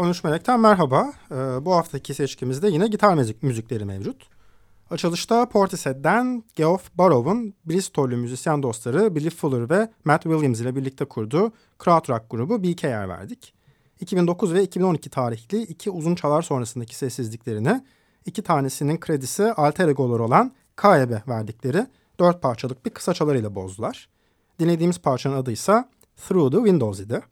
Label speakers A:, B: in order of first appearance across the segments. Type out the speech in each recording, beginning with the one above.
A: 13 Melek'ten merhaba. Ee, bu haftaki seçkimizde yine gitar müzik, müzikleri mevcut. Açılışta Portishead'den Geoff Barrow'un Bristol'lü müzisyen dostları Billy Fuller ve Matt Williams ile birlikte kurduğu krautrock grubu BK'ye verdik. 2009 ve 2012 tarihli iki uzun çalar sonrasındaki sessizliklerini iki tanesinin kredisi alter egolar olan Kaeb'e verdikleri dört parçalık bir kısa çalarıyla bozdular. Dinlediğimiz parçanın adı ise Through the Windows idi.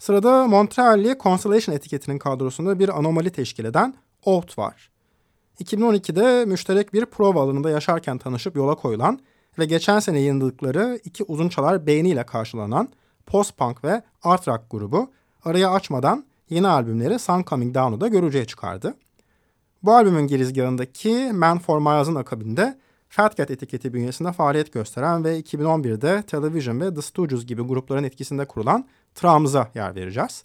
A: Sırada Montreal'li Constellation etiketinin kadrosunda bir anomali teşkil eden Out var. 2012'de müşterek bir prova alanında yaşarken tanışıp yola koyulan ve geçen sene yayınladıkları iki uzun çalar beğeniyle karşılanan post-punk ve art rock grubu araya açmadan yeni albümleri Sun Coming Down'u da görücüye çıkardı. Bu albümün girizgahındaki Man for Miles'ın akabinde Fat etiketi bünyesinde faaliyet gösteren ve 2011'de Television ve The Stooges gibi grupların etkisinde kurulan Trams'a yer vereceğiz.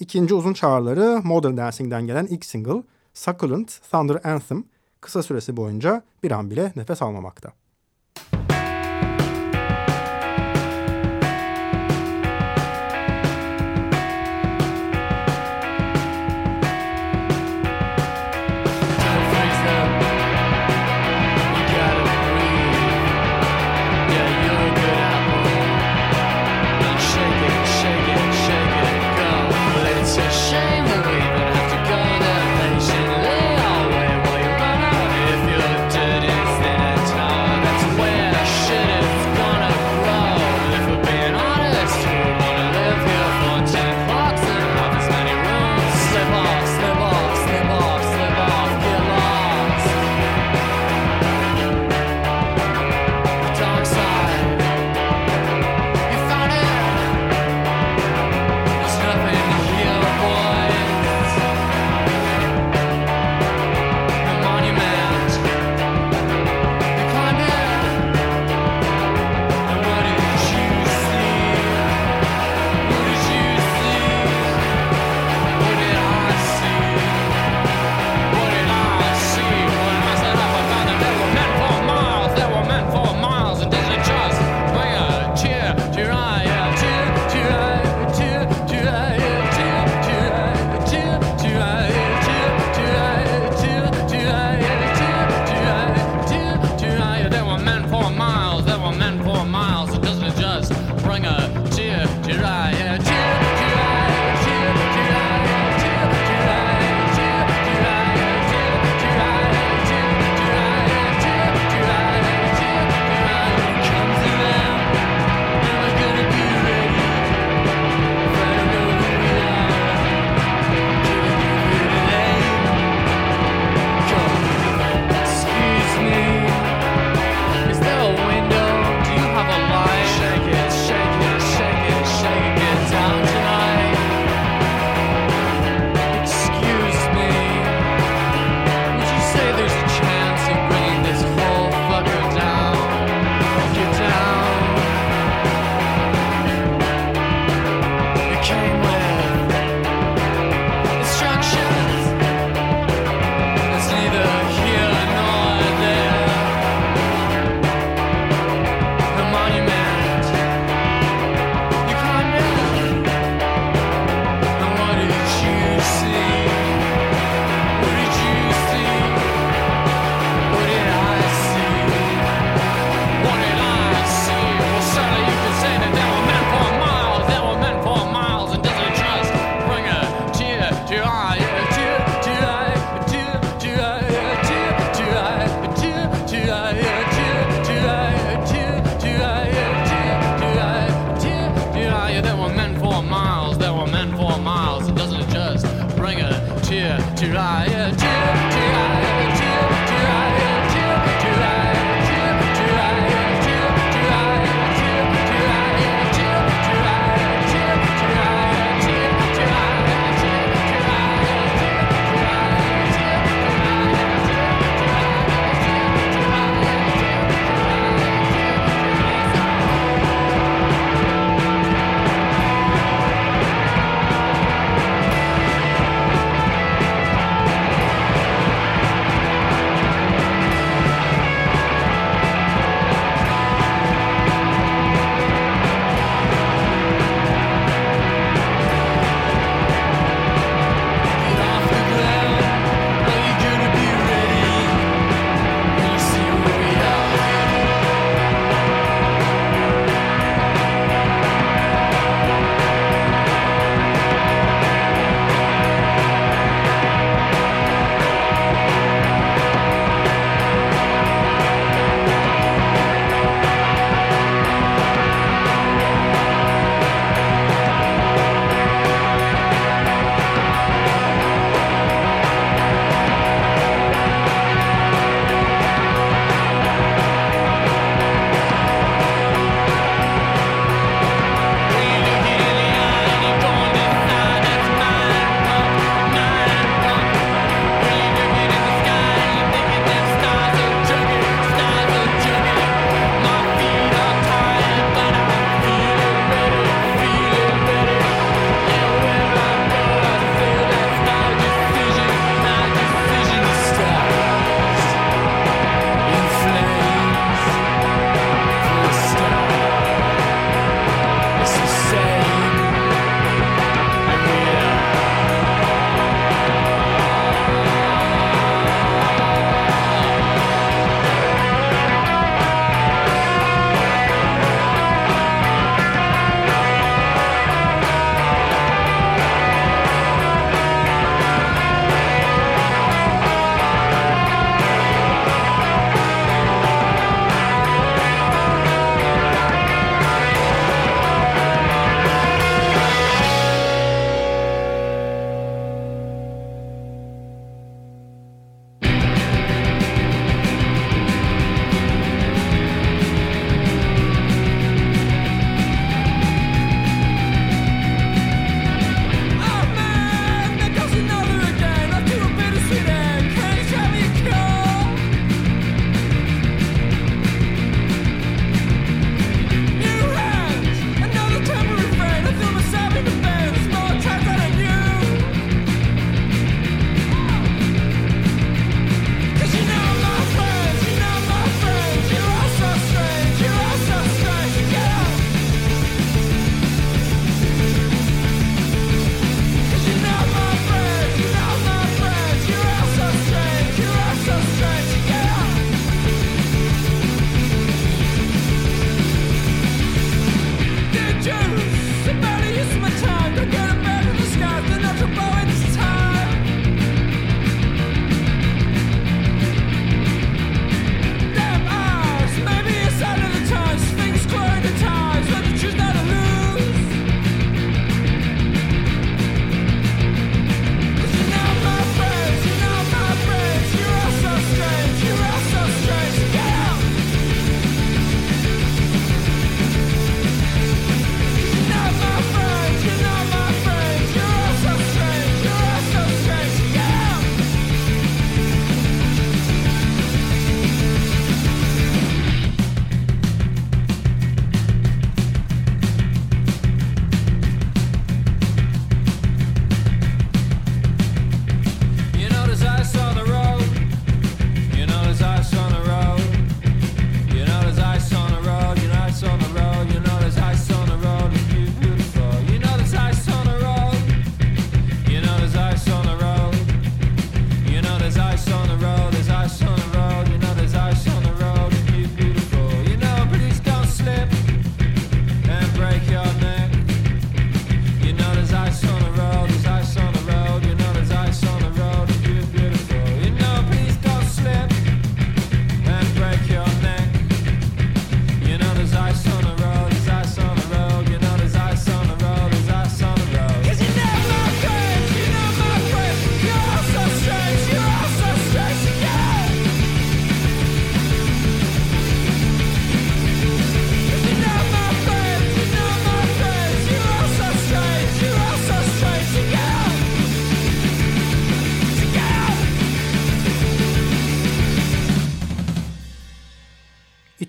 A: İkinci uzun çağrıları Modern Dancing'den gelen ilk single Succulent Thunder Anthem kısa süresi boyunca bir an bile nefes almamakta.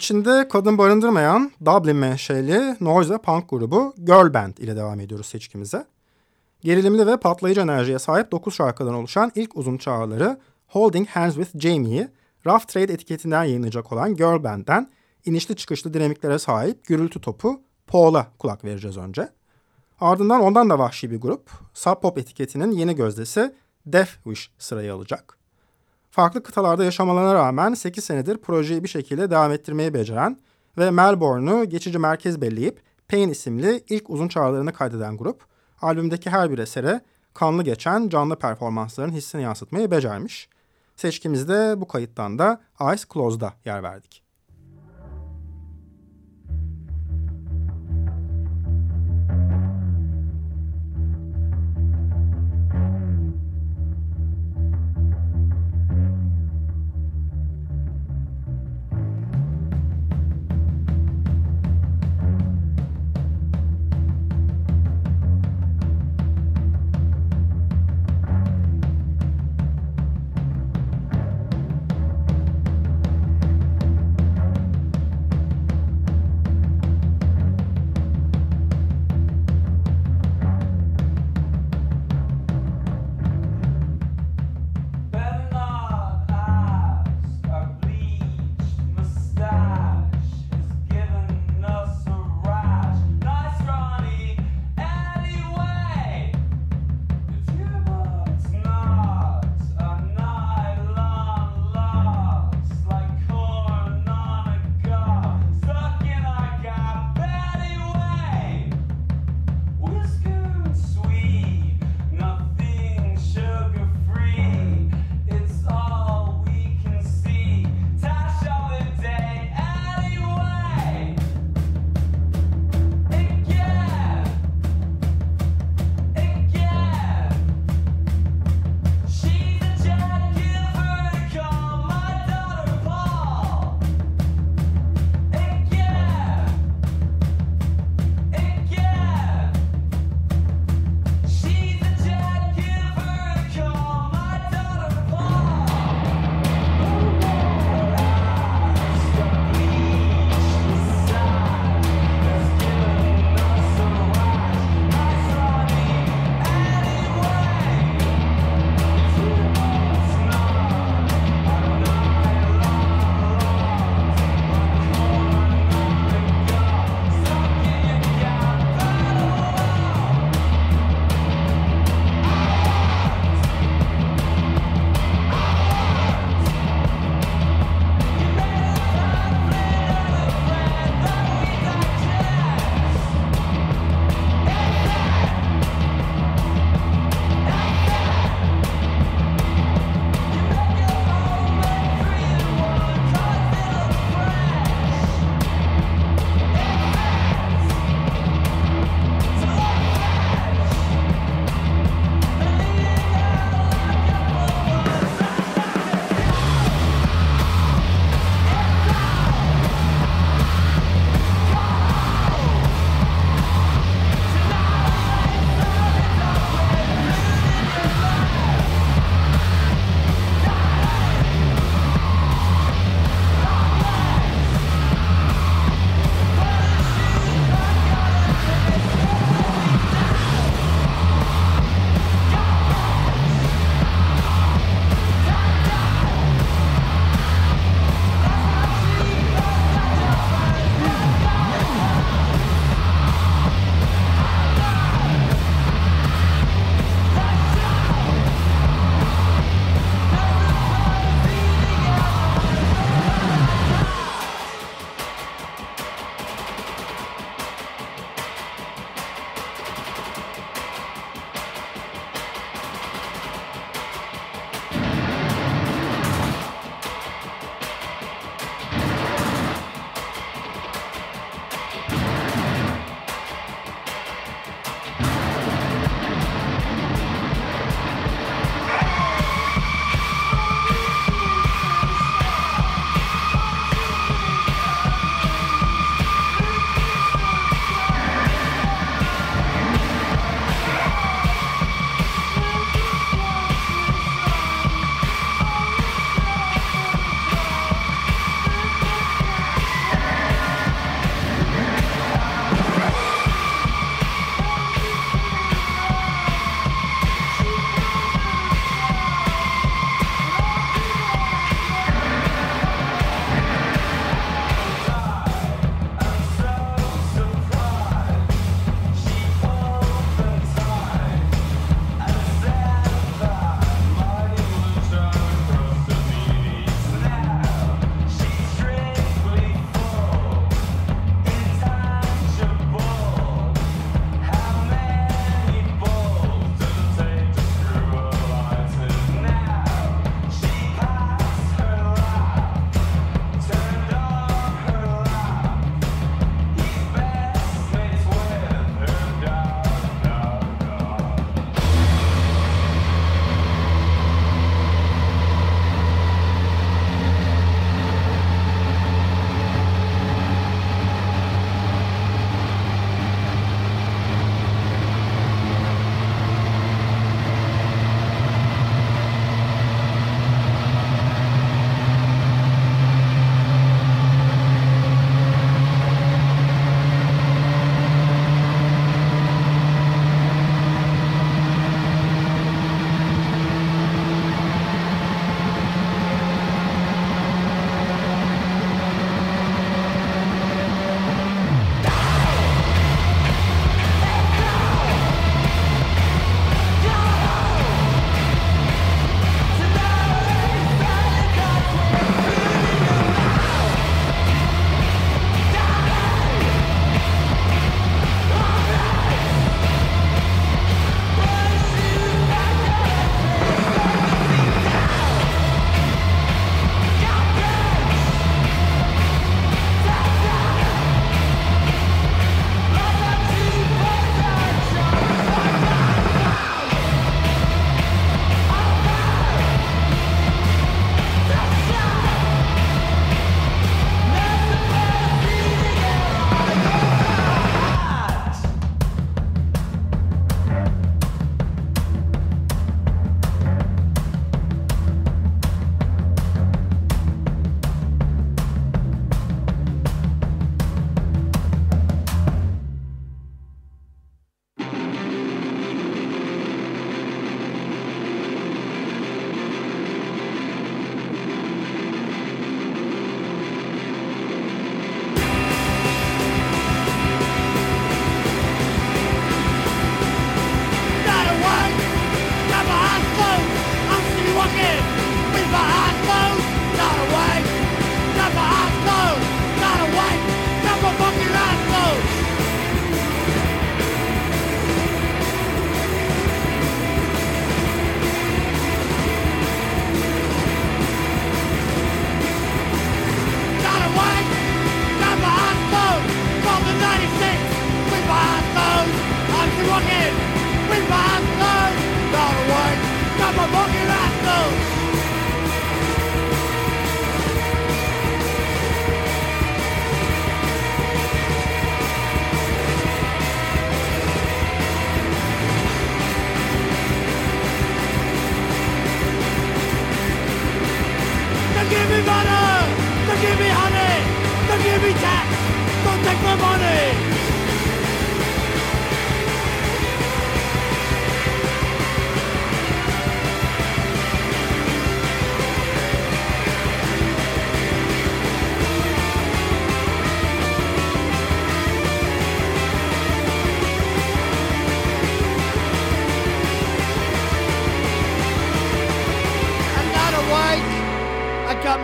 A: İçinde kadın barındırmayan Dublin menşeli Noise punk grubu Girl Band ile devam ediyoruz seçkimize. Gerilimli ve patlayıcı enerjiye sahip 9 şarkıdan oluşan ilk uzun çağrıları Holding Hands with Jamie'yi Rough Trade etiketinden yayınlayacak olan Girl Band'den inişli çıkışlı dinamiklere sahip gürültü topu Paul'a kulak vereceğiz önce. Ardından ondan da vahşi bir grup Sub Pop etiketinin yeni gözdesi Death Wish sırayı alacak. Farklı kıtalarda yaşamalarına rağmen 8 senedir projeyi bir şekilde devam ettirmeyi beceren ve Melbourne'u geçici merkez belleyip Pain isimli ilk uzun çağrılarını kaydeden grup, albümdeki her bir esere kanlı geçen canlı performansların hissini yansıtmayı becermiş. Seçkimizde bu kayıttan da Eyes Closed'a yer verdik.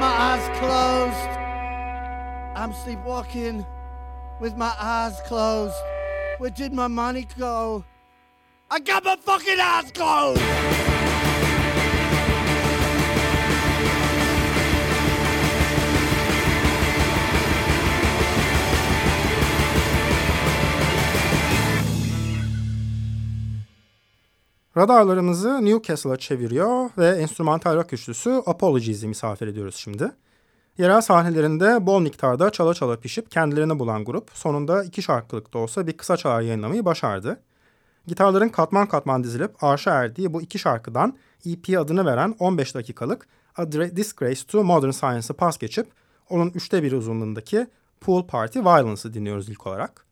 B: My eyes closed. I'm sleepwalking with my eyes closed. Where did my money go? I got my fucking eyes closed!
A: Radarlarımızı Newcastle'a çeviriyor ve enstrümantal rock üçlüsü Apologies'i misafir ediyoruz şimdi. Yerel sahnelerinde bol miktarda çala çala pişip kendilerini bulan grup sonunda iki şarkılık da olsa bir kısa çalar yayınlamayı başardı. Gitarların katman katman dizilip arşa erdiği bu iki şarkıdan EP adını veren 15 dakikalık A Disgrace to Modern Science'ı pas geçip onun üçte bir uzunluğundaki Pool Party Violence'ı dinliyoruz ilk olarak.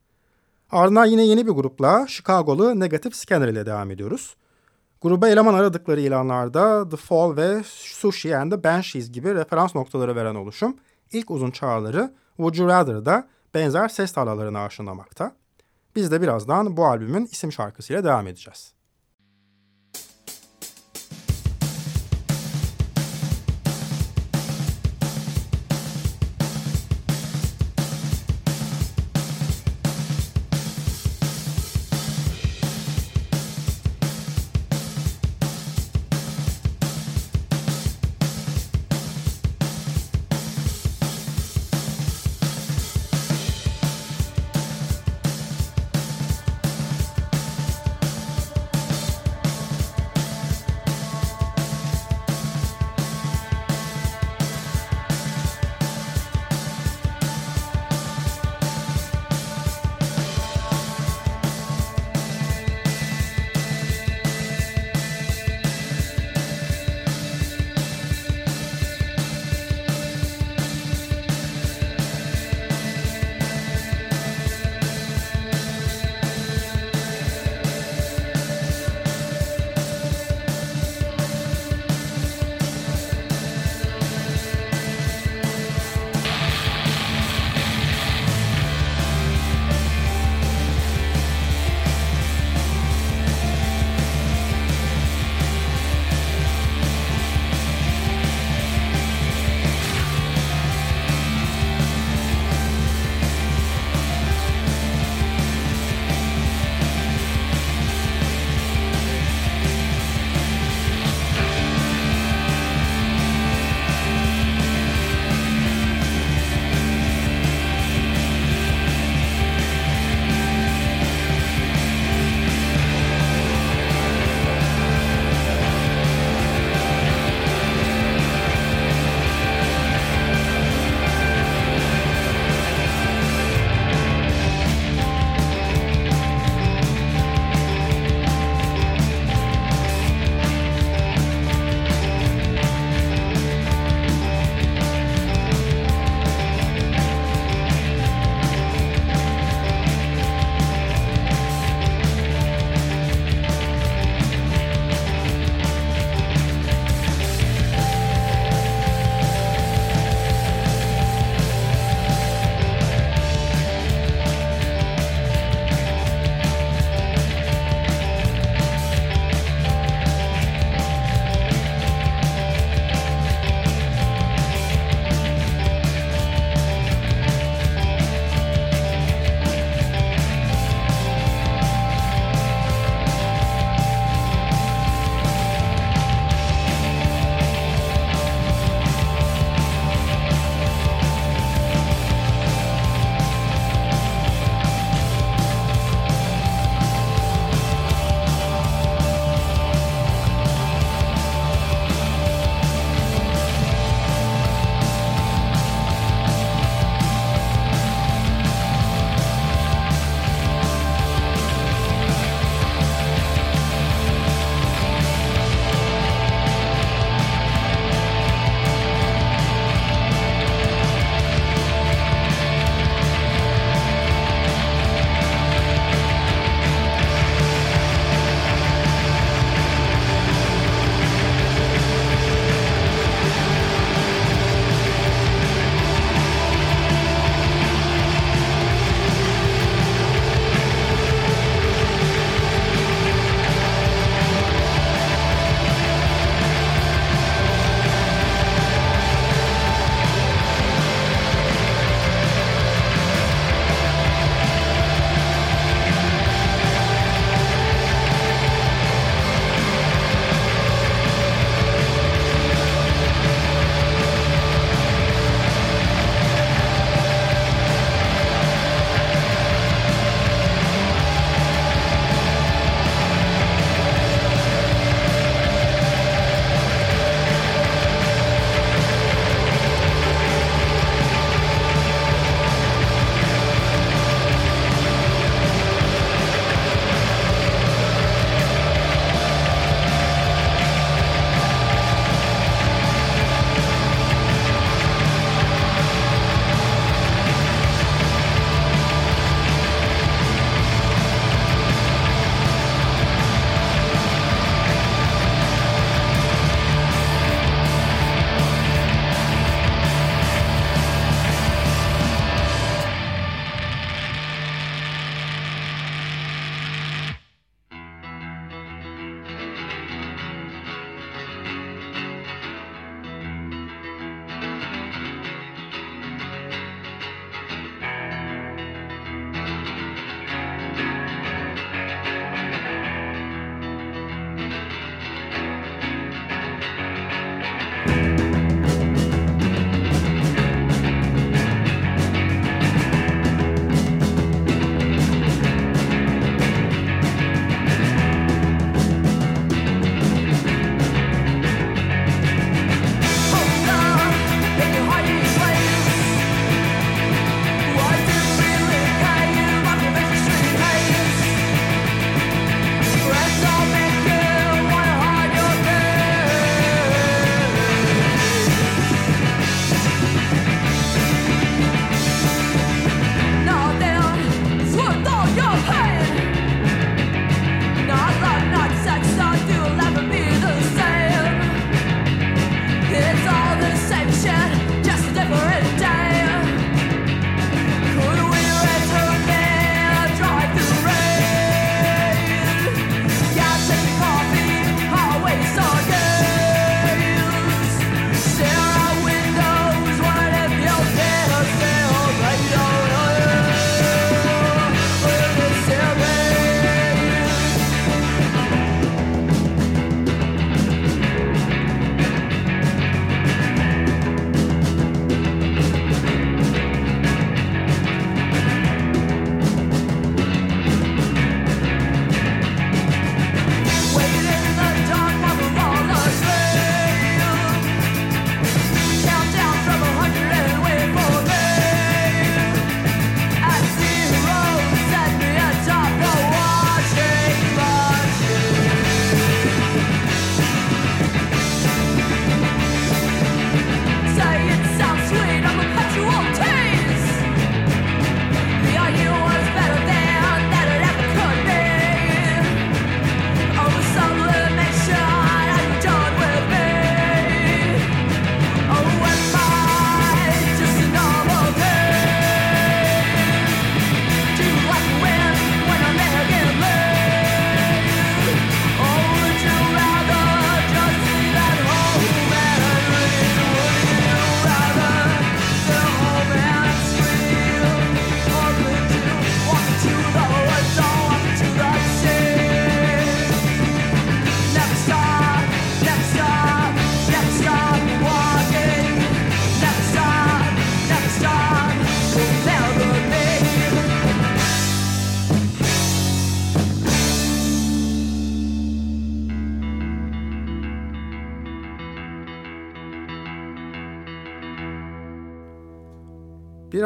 A: Ardından yine yeni bir grupla Chicago'lu Negative Scanner ile devam ediyoruz. Gruba eleman aradıkları ilanlarda The Fall ve Sushi and the Banshees gibi referans noktaları veren oluşum ilk uzun çağrıları Would You Rather'da benzer ses tarlalarını aşılamakta. Biz de birazdan bu albümün isim şarkısıyla devam edeceğiz.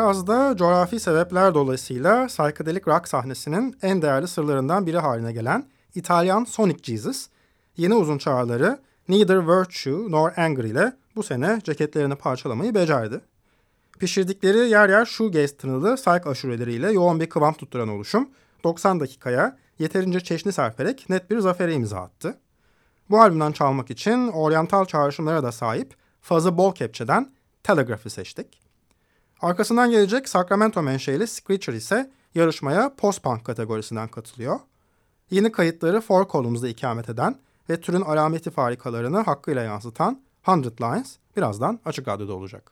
A: Biraz da coğrafi sebepler dolayısıyla psychedelic rock sahnesinin en değerli sırlarından biri haline gelen İtalyan Sonic Jesus, yeni uzun çağrıları Neither Virtue Nor Anger ile bu sene ceketlerini parçalamayı becerdi. Pişirdikleri yer yer shoegaze tınılı psych aşureleriyle yoğun bir kıvam tutturan oluşum 90 dakikaya yeterince çeşni serperek net bir zafere imza attı. Bu albümden çalmak için oryantal çağrışımlara da sahip fazı bol kepçeden Telegraph'ı seçtik. Arkasından gelecek Sacramento menşeli Screecher ise yarışmaya post-punk kategorisinden katılıyor. Yeni kayıtları Four Columns'da ikamet eden ve türün alameti farikalarını hakkıyla yansıtan Hundred Lines birazdan Açık Radyo'da olacak.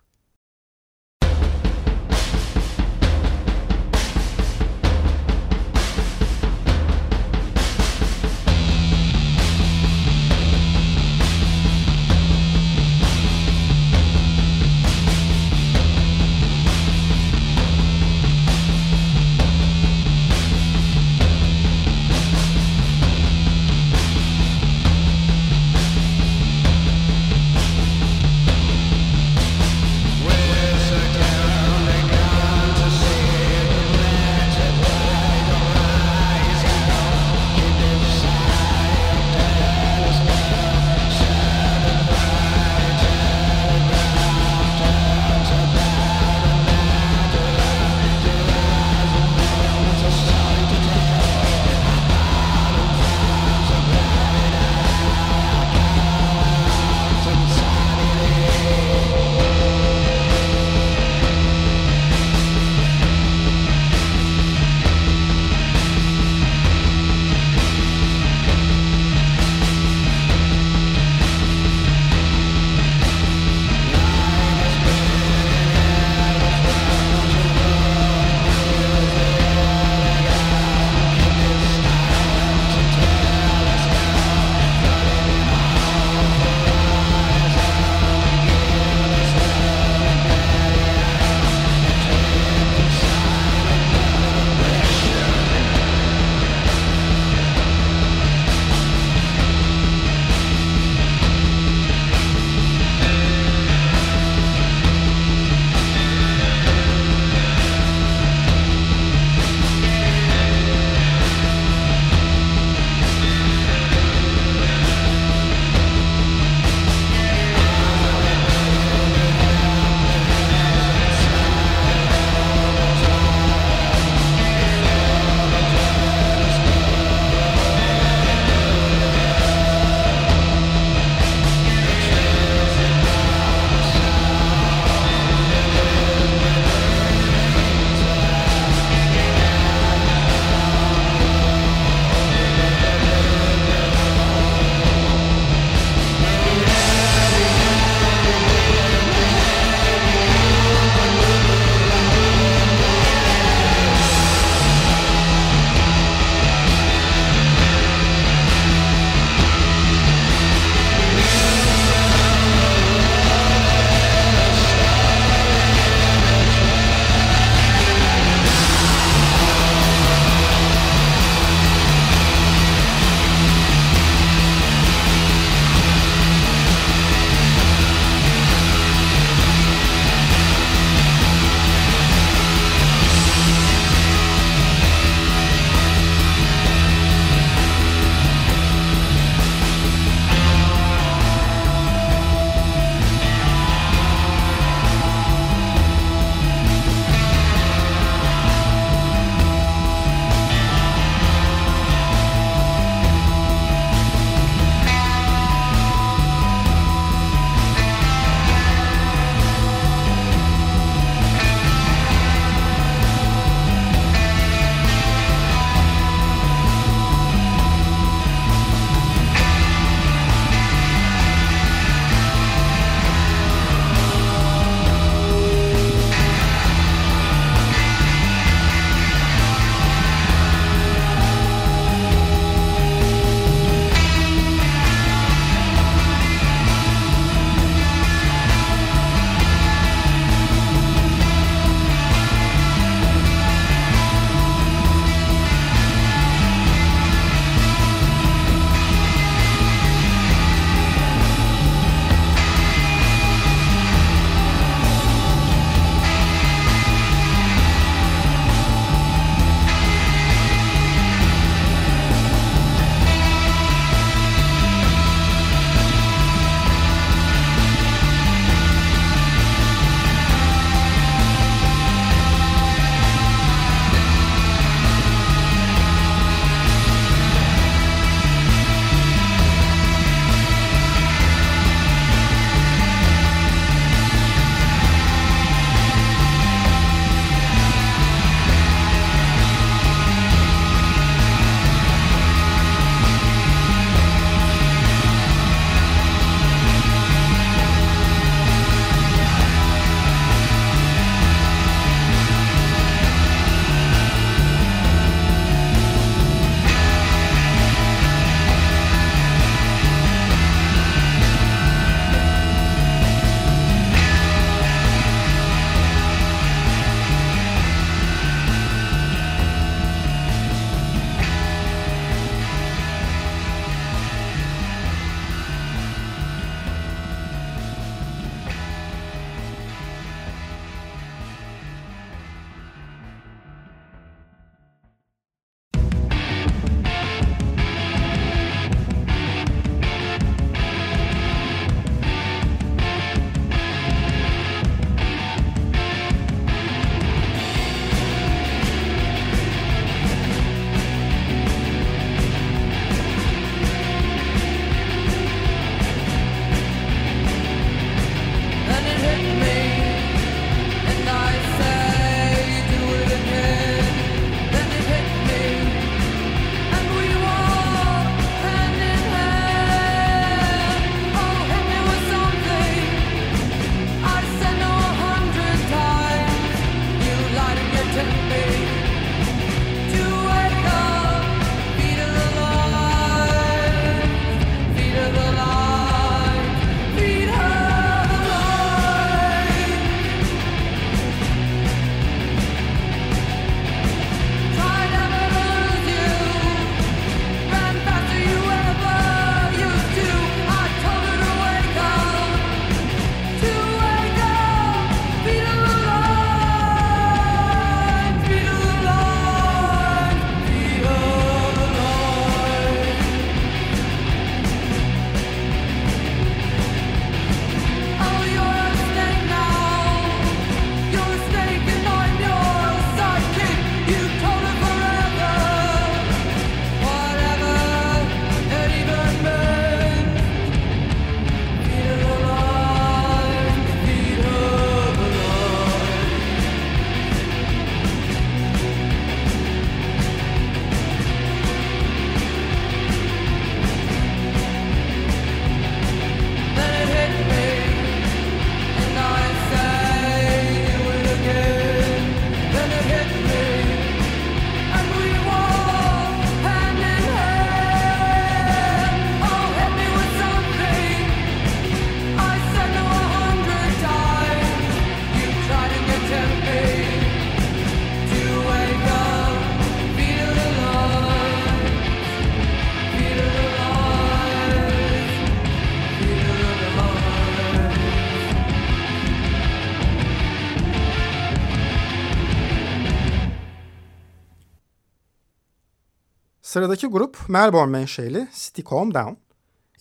A: Sıradaki grup Melbourne menşeli City Calm Down.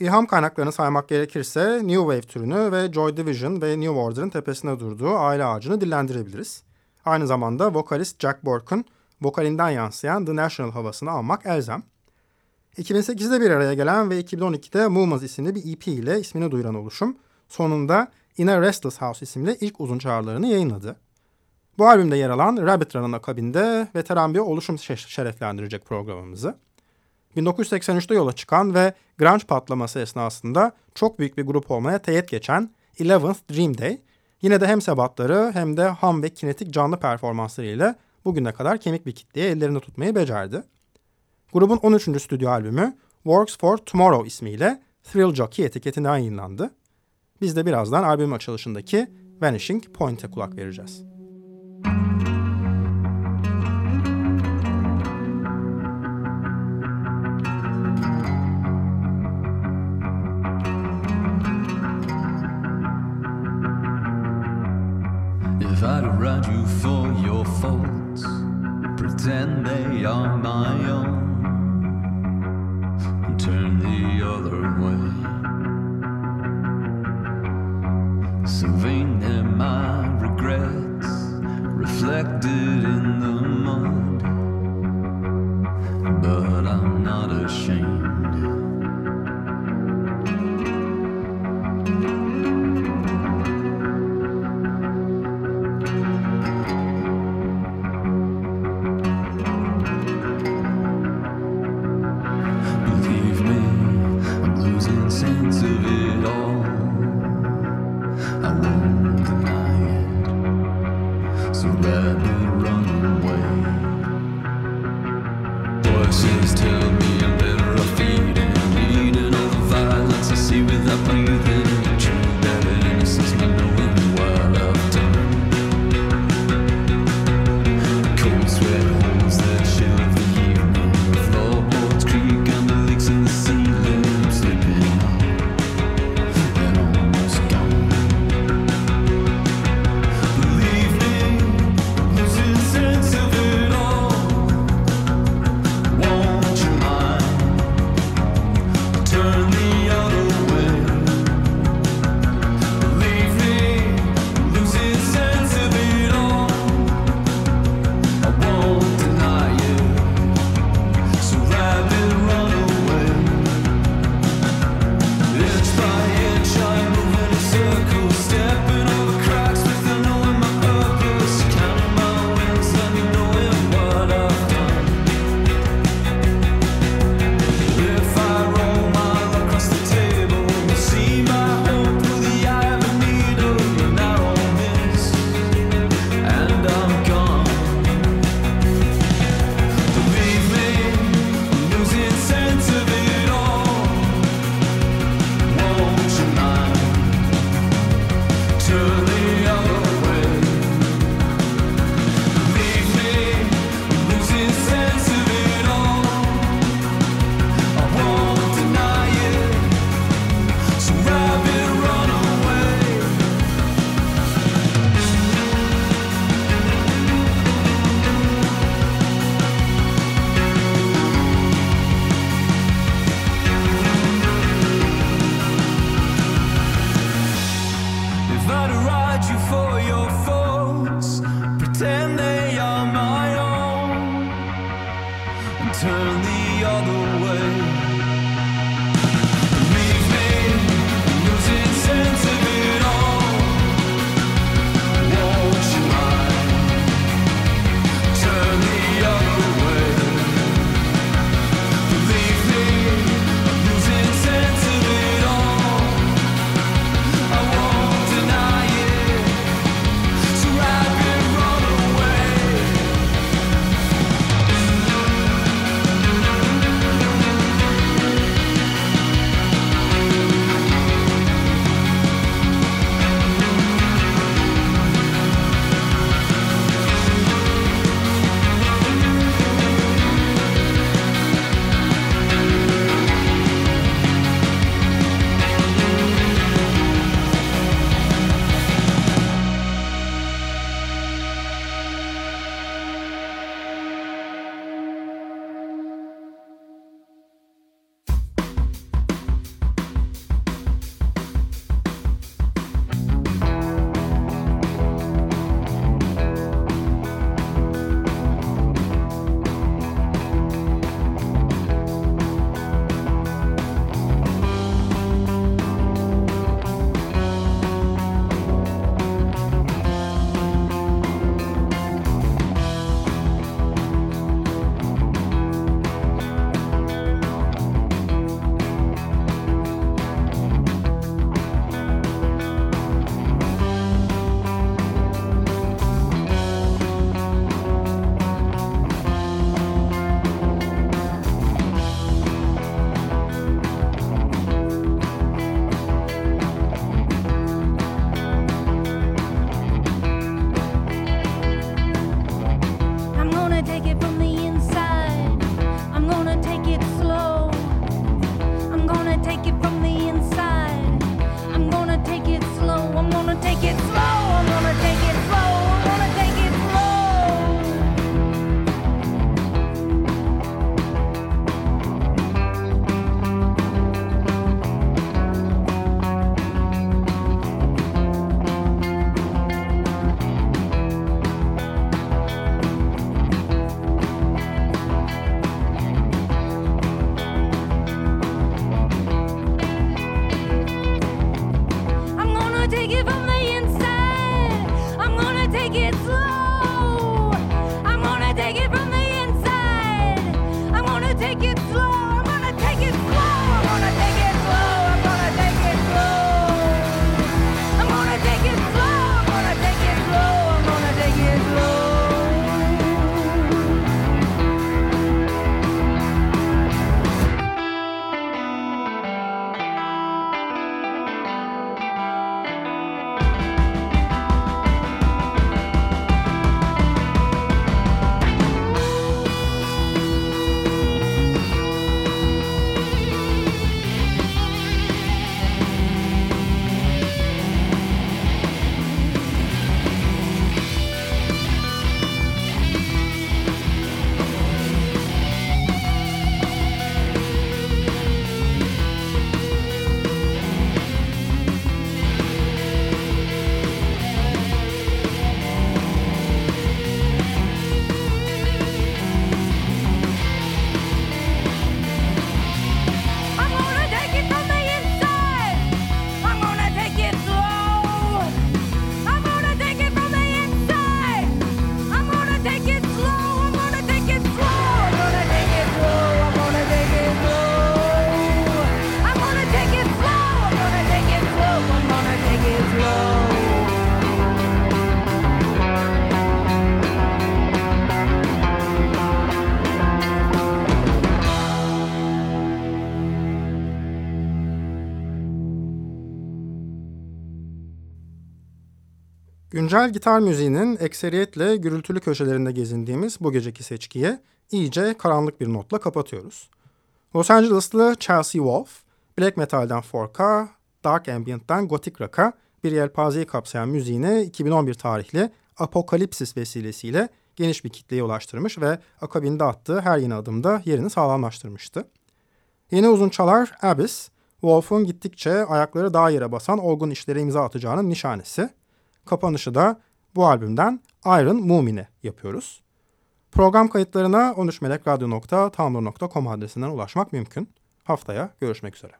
A: İlham kaynaklarını saymak gerekirse New Wave türünü ve Joy Division ve New Order'ın tepesinde durduğu aile ağacını dillendirebiliriz. Aynı zamanda vokalist Jack Bork'un vokalinden yansıyan The National havasını almak elzem. 2008'de bir araya gelen ve 2012'de Movements isimli bir EP ile ismini duyuran oluşum sonunda In a Restless House isimli ilk uzun çağrılarını yayınladı. Bu albümde yer alan Rabbit Run'ın akabinde veteran bir oluşum şereflendirecek programımızı. 1983'te yola çıkan ve grunge patlaması esnasında çok büyük bir grup olmaya teyit geçen Eleventh Dream Day, yine de hem sebatları hem de ham ve kinetik canlı performanslarıyla bugüne kadar kemik bir kitleye ellerinde tutmayı becerdi. Grubun 13. stüdyo albümü Works for Tomorrow ismiyle Thrill Jockey etiketinden yayınlandı. Biz de birazdan albüm açılışındaki Vanishing Point'e kulak vereceğiz. Güncel gitar müziğinin ekseriyetle gürültülü köşelerinde gezindiğimiz bu geceki seçkiye iyice karanlık bir notla kapatıyoruz. Los Angeles'lı Chelsea Wolf, black metal'den folk'a, dark ambient'ten gothic rock'a bir yelpazeyi kapsayan müziğini 2011 tarihli Apokalipsis vesilesiyle geniş bir kitleye ulaştırmış ve akabinde attığı her yeni adımda yerini sağlamlaştırmıştı. Yeni uzun çalar Abyss, Wolf'un gittikçe ayakları daha yere basan olgun işlere imza atacağının nişanesi. Kapanışı da bu albümden Iron Mumin'e yapıyoruz. Program kayıtlarına 13melekradyo.tumblr.com adresinden ulaşmak mümkün. Haftaya görüşmek üzere.